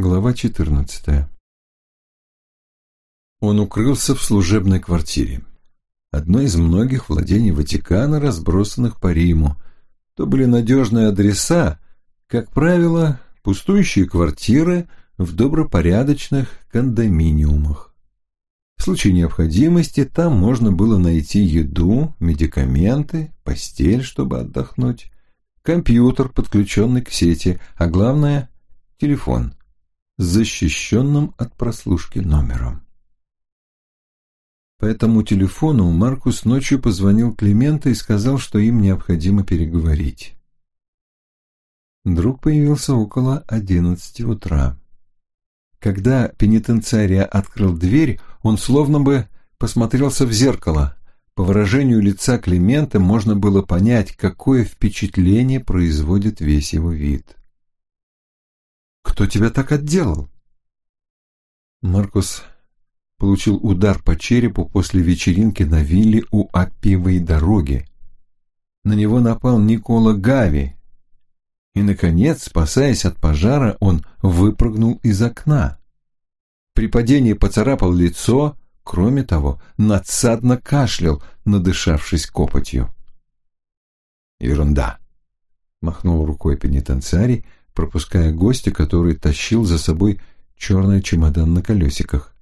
Глава 14. Он укрылся в служебной квартире. Одно из многих владений Ватикана, разбросанных по Риму. То были надежные адреса, как правило, пустующие квартиры в добропорядочных кондоминиумах. В случае необходимости там можно было найти еду, медикаменты, постель, чтобы отдохнуть, компьютер, подключенный к сети, а главное – телефон – защищенным от прослушки номером. По этому телефону Маркус ночью позвонил Климента и сказал, что им необходимо переговорить. Друг появился около одиннадцати утра. Когда пенитенциария открыл дверь, он словно бы посмотрелся в зеркало. По выражению лица Климента можно было понять, какое впечатление производит весь его вид. Кто тебя так отделал? Маркус получил удар по черепу после вечеринки на вилле у Аппиевой дороги. На него напал Никола Гави. И, наконец, спасаясь от пожара, он выпрыгнул из окна. При падении поцарапал лицо, кроме того, надсадно кашлял, надышавшись копотью. «Ерунда!» — махнул рукой пенитенциарий, пропуская гостя, который тащил за собой черный чемодан на колесиках.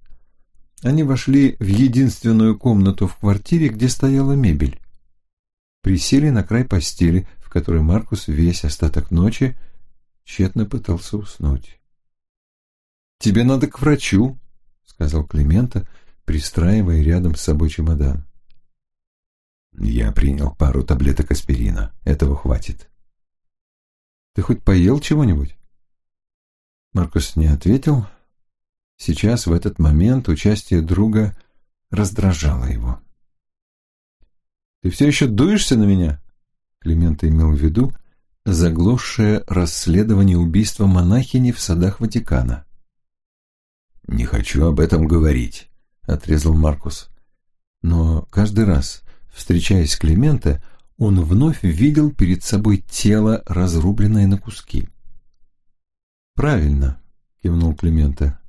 Они вошли в единственную комнату в квартире, где стояла мебель. Присели на край постели, в которой Маркус весь остаток ночи тщетно пытался уснуть. «Тебе надо к врачу», — сказал Климента, пристраивая рядом с собой чемодан. «Я принял пару таблеток аспирина. Этого хватит». Ты хоть поел чего-нибудь?» Маркус не ответил. Сейчас, в этот момент, участие друга раздражало его. «Ты все еще дуешься на меня?» Климент имел в виду заглохшее расследование убийства монахини в садах Ватикана. «Не хочу об этом говорить», — отрезал Маркус. Но каждый раз, встречаясь с Климента, он вновь видел перед собой тело, разрубленное на куски. «Правильно», — кивнул Климента.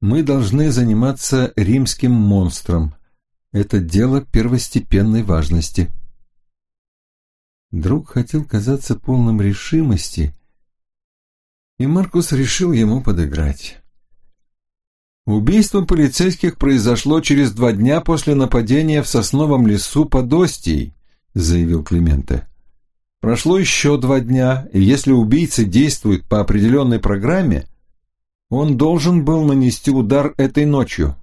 «Мы должны заниматься римским монстром. Это дело первостепенной важности». Друг хотел казаться полным решимости, и Маркус решил ему подыграть. Убийство полицейских произошло через два дня после нападения в сосновом лесу под Остией заявил Клименте. Прошло еще два дня, и если убийца действует по определенной программе, он должен был нанести удар этой ночью.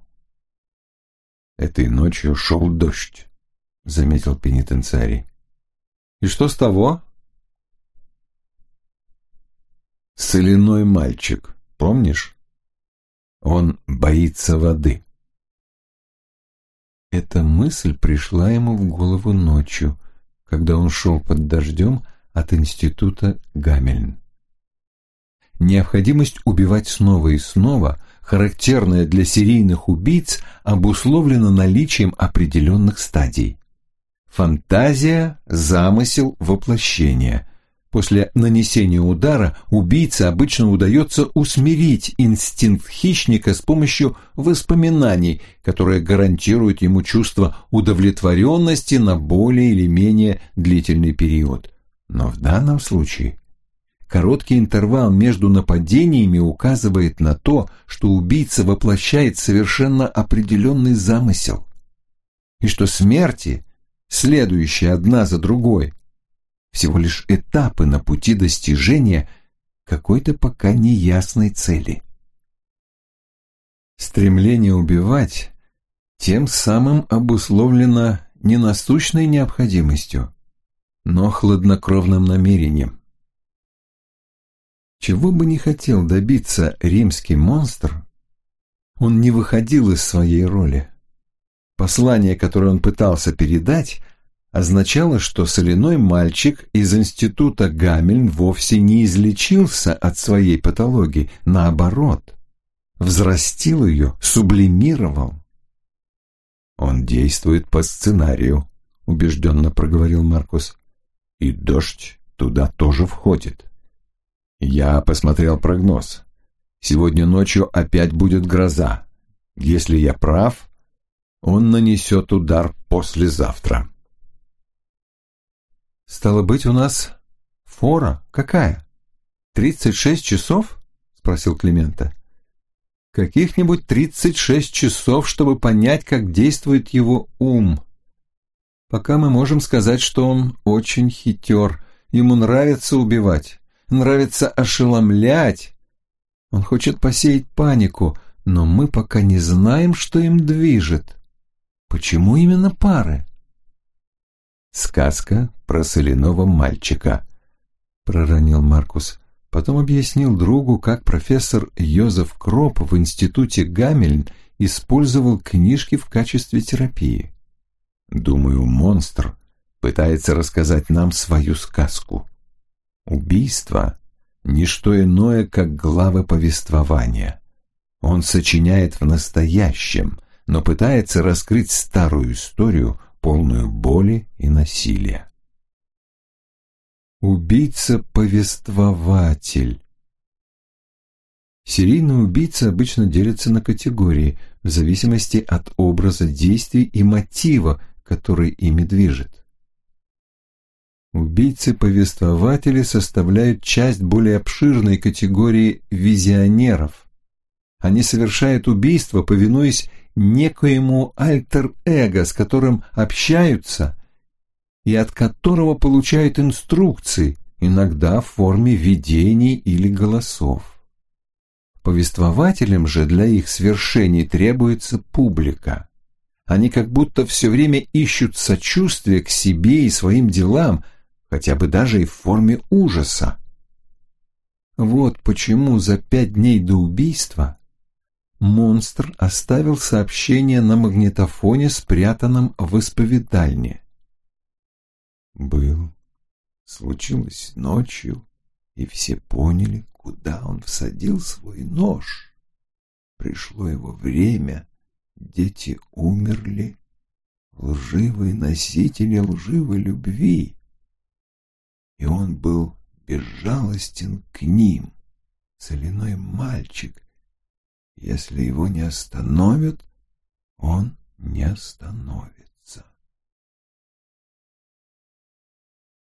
Этой ночью шел дождь, заметил пенитенциарий. И что с того? Соляной мальчик, помнишь? Он боится воды. Эта мысль пришла ему в голову ночью, когда он шел под дождем от института Гамельн. Необходимость убивать снова и снова, характерная для серийных убийц, обусловлена наличием определенных стадий. Фантазия, замысел, воплощение. После нанесения удара убийце обычно удается усмирить инстинкт хищника с помощью воспоминаний, которые гарантируют ему чувство удовлетворенности на более или менее длительный период. Но в данном случае короткий интервал между нападениями указывает на то, что убийца воплощает совершенно определенный замысел, и что смерти, следующие одна за другой, всего лишь этапы на пути достижения какой-то пока неясной цели. Стремление убивать тем самым обусловлено не насущной необходимостью, но хладнокровным намерением. Чего бы ни хотел добиться римский монстр, он не выходил из своей роли. Послание, которое он пытался передать – означало, что соляной мальчик из института Гамельн вовсе не излечился от своей патологии, наоборот, взрастил ее, сублимировал. «Он действует по сценарию», — убежденно проговорил Маркус. «И дождь туда тоже входит. Я посмотрел прогноз. Сегодня ночью опять будет гроза. Если я прав, он нанесет удар послезавтра. Стало быть, у нас фора какая? Тридцать шесть часов? Спросил Климента. Каких-нибудь тридцать шесть часов, чтобы понять, как действует его ум. Пока мы можем сказать, что он очень хитер. Ему нравится убивать, нравится ошеломлять. Он хочет посеять панику, но мы пока не знаем, что им движет. Почему именно пары? Сказка про соляного мальчика, проронил Маркус. Потом объяснил другу, как профессор Йозеф Кроп в институте Гамельн использовал книжки в качестве терапии. Думаю, монстр пытается рассказать нам свою сказку. Убийство — ничто иное, как главы повествования. Он сочиняет в настоящем, но пытается раскрыть старую историю, полную боли и насилия. Убийца-повествователь Серийный убийца обычно делится на категории в зависимости от образа действий и мотива, который ими движет. Убийцы-повествователи составляют часть более обширной категории визионеров. Они совершают убийство, повинуясь некоему альтер-эго, с которым общаются и от которого получают инструкции, иногда в форме видений или голосов. Повествователям же для их свершений требуется публика. Они как будто все время ищут сочувствия к себе и своим делам, хотя бы даже и в форме ужаса. Вот почему за пять дней до убийства монстр оставил сообщение на магнитофоне, спрятанном в исповедальне. Был, случилось ночью, и все поняли, куда он всадил свой нож. Пришло его время, Дети умерли, лживые носители лживой любви. И он был безжалостен к ним, соляной мальчик. Если его не остановят, он не остановится.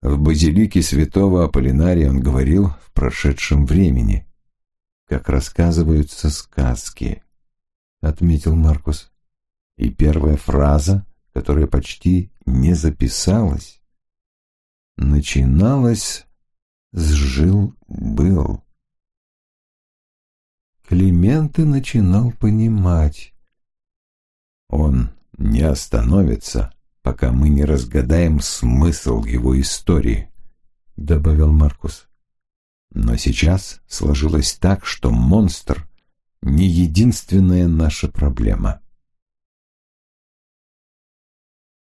В базилике святого Аполлинария он говорил в прошедшем времени, как рассказываются сказки. — отметил Маркус. И первая фраза, которая почти не записалась, начиналась с «жил-был». Клименты начинал понимать. Он не остановится, пока мы не разгадаем смысл его истории, — добавил Маркус. Но сейчас сложилось так, что монстр не единственная наша проблема.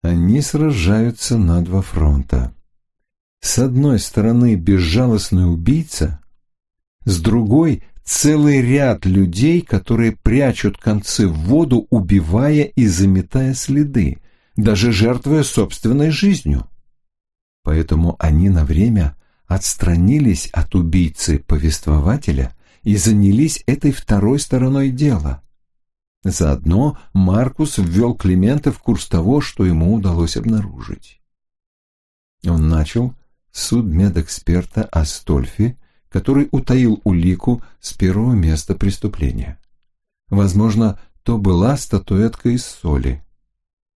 Они сражаются на два фронта. С одной стороны безжалостный убийца, с другой целый ряд людей, которые прячут концы в воду, убивая и заметая следы, даже жертвуя собственной жизнью. Поэтому они на время отстранились от убийцы-повествователя и занялись этой второй стороной дела. Заодно Маркус ввел Климента в курс того, что ему удалось обнаружить. Он начал с судмедэксперта Астольфи, который утаил улику с первого места преступления. Возможно, то была статуэтка из соли.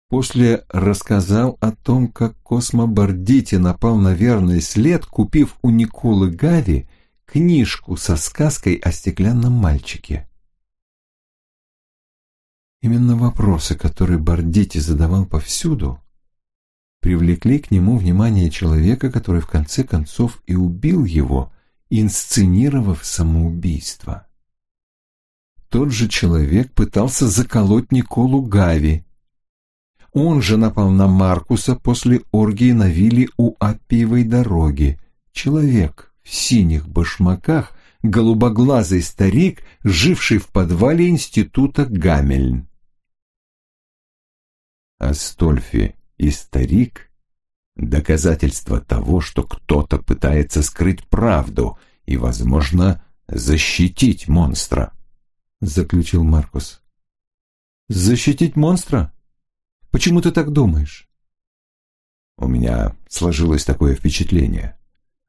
После рассказал о том, как Космо Бордити напал на верный след, купив у Николы Гави книжку со сказкой о стеклянном мальчике. Именно вопросы, которые Бардити задавал повсюду, привлекли к нему внимание человека, который в конце концов и убил его, инсценировав самоубийство. Тот же человек пытался заколоть Николу Гави. Он же напал на Маркуса после оргии на вилле у Аппиевой дороги. Человек, в синих башмаках голубоглазый старик, живший в подвале института Гамельн. Астольфи и старик — доказательство того, что кто-то пытается скрыть правду и, возможно, защитить монстра, заключил Маркус. Защитить монстра? Почему ты так думаешь? У меня сложилось такое впечатление.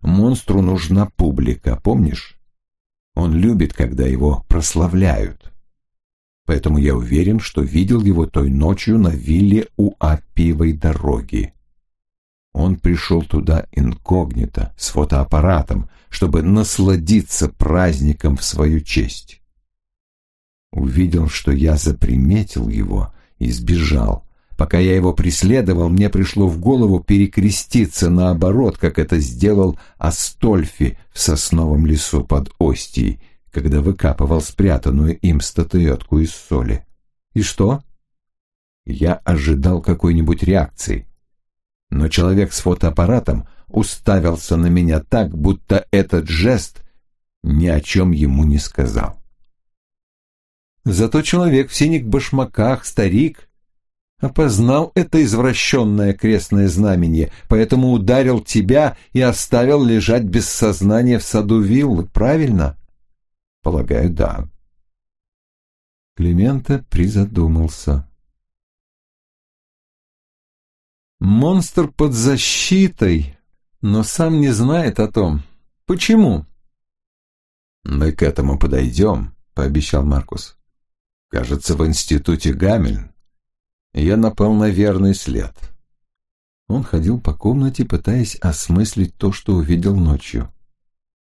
Монстру нужна публика, помнишь? Он любит, когда его прославляют. Поэтому я уверен, что видел его той ночью на вилле у Апиевой дороги. Он пришел туда инкогнито, с фотоаппаратом, чтобы насладиться праздником в свою честь. Увидел, что я заприметил его и сбежал, Пока я его преследовал, мне пришло в голову перекреститься наоборот, как это сделал Астольфи в сосновом лесу под Остией, когда выкапывал спрятанную им статуэтку из соли. И что? Я ожидал какой-нибудь реакции. Но человек с фотоаппаратом уставился на меня так, будто этот жест ни о чем ему не сказал. Зато человек в синих башмаках, старик, опознал это извращенное крестное знамение, поэтому ударил тебя и оставил лежать без сознания в саду виллы, правильно? Полагаю, да. Климента призадумался. Монстр под защитой, но сам не знает о том. Почему? Мы к этому подойдем, пообещал Маркус. Кажется, в институте Гамельн я напал на верный след. Он ходил по комнате, пытаясь осмыслить то, что увидел ночью.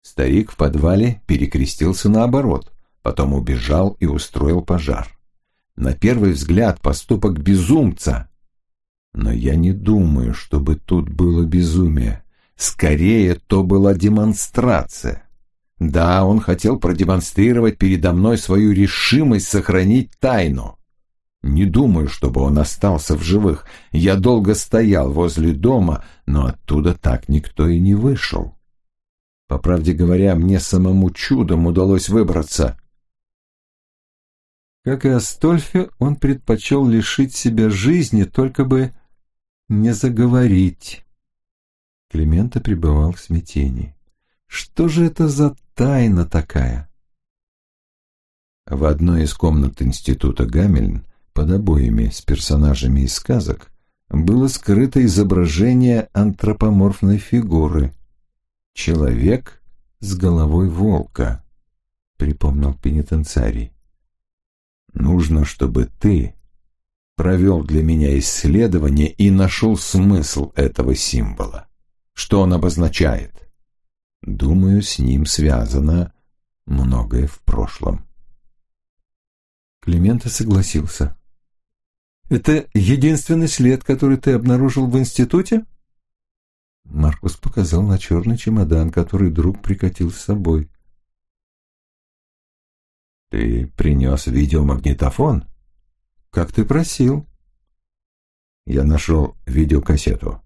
Старик в подвале перекрестился наоборот, потом убежал и устроил пожар. На первый взгляд поступок безумца. Но я не думаю, чтобы тут было безумие. Скорее, то была демонстрация. Да, он хотел продемонстрировать передо мной свою решимость сохранить тайну. Не думаю, чтобы он остался в живых. Я долго стоял возле дома, но оттуда так никто и не вышел. По правде говоря, мне самому чудом удалось выбраться. Как и Астольфе, он предпочел лишить себя жизни, только бы не заговорить. Климента пребывал в смятении. Что же это за тайна такая? В одной из комнат института Гамельн под обоями с персонажами из сказок было скрыто изображение антропоморфной фигуры. Человек с головой волка, припомнил пенитенциарий. Нужно, чтобы ты провел для меня исследование и нашел смысл этого символа. Что он обозначает? Думаю, с ним связано многое в прошлом. Климента согласился. Это единственный след, который ты обнаружил в институте? Маркус показал на черный чемодан, который друг прикатил с собой. Ты принес видеомагнитофон? Как ты просил. Я нашел видеокассету.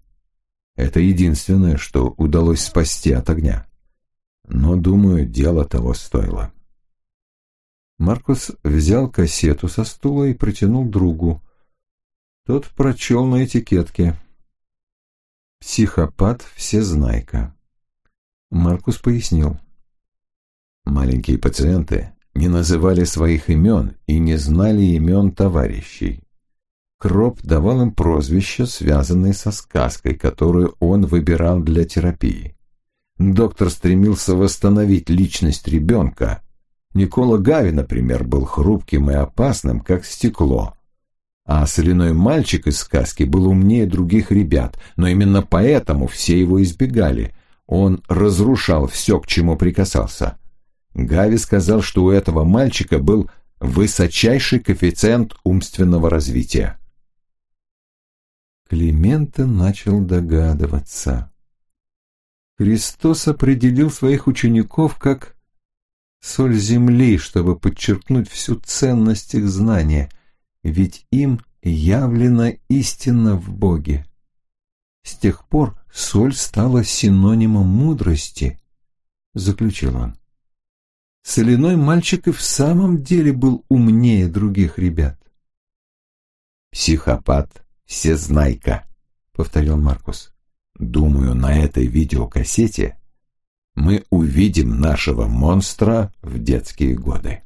Это единственное, что удалось спасти от огня. Но, думаю, дело того стоило. Маркус взял кассету со стула и протянул другу. Тот прочел на этикетке. «Психопат всезнайка». Маркус пояснил. Маленькие пациенты не называли своих имен и не знали имен товарищей. Кроп давал им прозвища, связанные со сказкой, которую он выбирал для терапии. Доктор стремился восстановить личность ребенка. Никола Гави, например, был хрупким и опасным, как стекло, а соляной мальчик из сказки был умнее других ребят, но именно поэтому все его избегали. Он разрушал все, к чему прикасался. Гави сказал, что у этого мальчика был высочайший коэффициент умственного развития. Климента начал догадываться. Христос определил своих учеников как соль земли, чтобы подчеркнуть всю ценность их знания – ведь им явлена истина в Боге. С тех пор соль стала синонимом мудрости, заключил он. Соляной мальчик и в самом деле был умнее других ребят. «Психопат, всезнайка», — повторил Маркус. «Думаю, на этой видеокассете мы увидим нашего монстра в детские годы.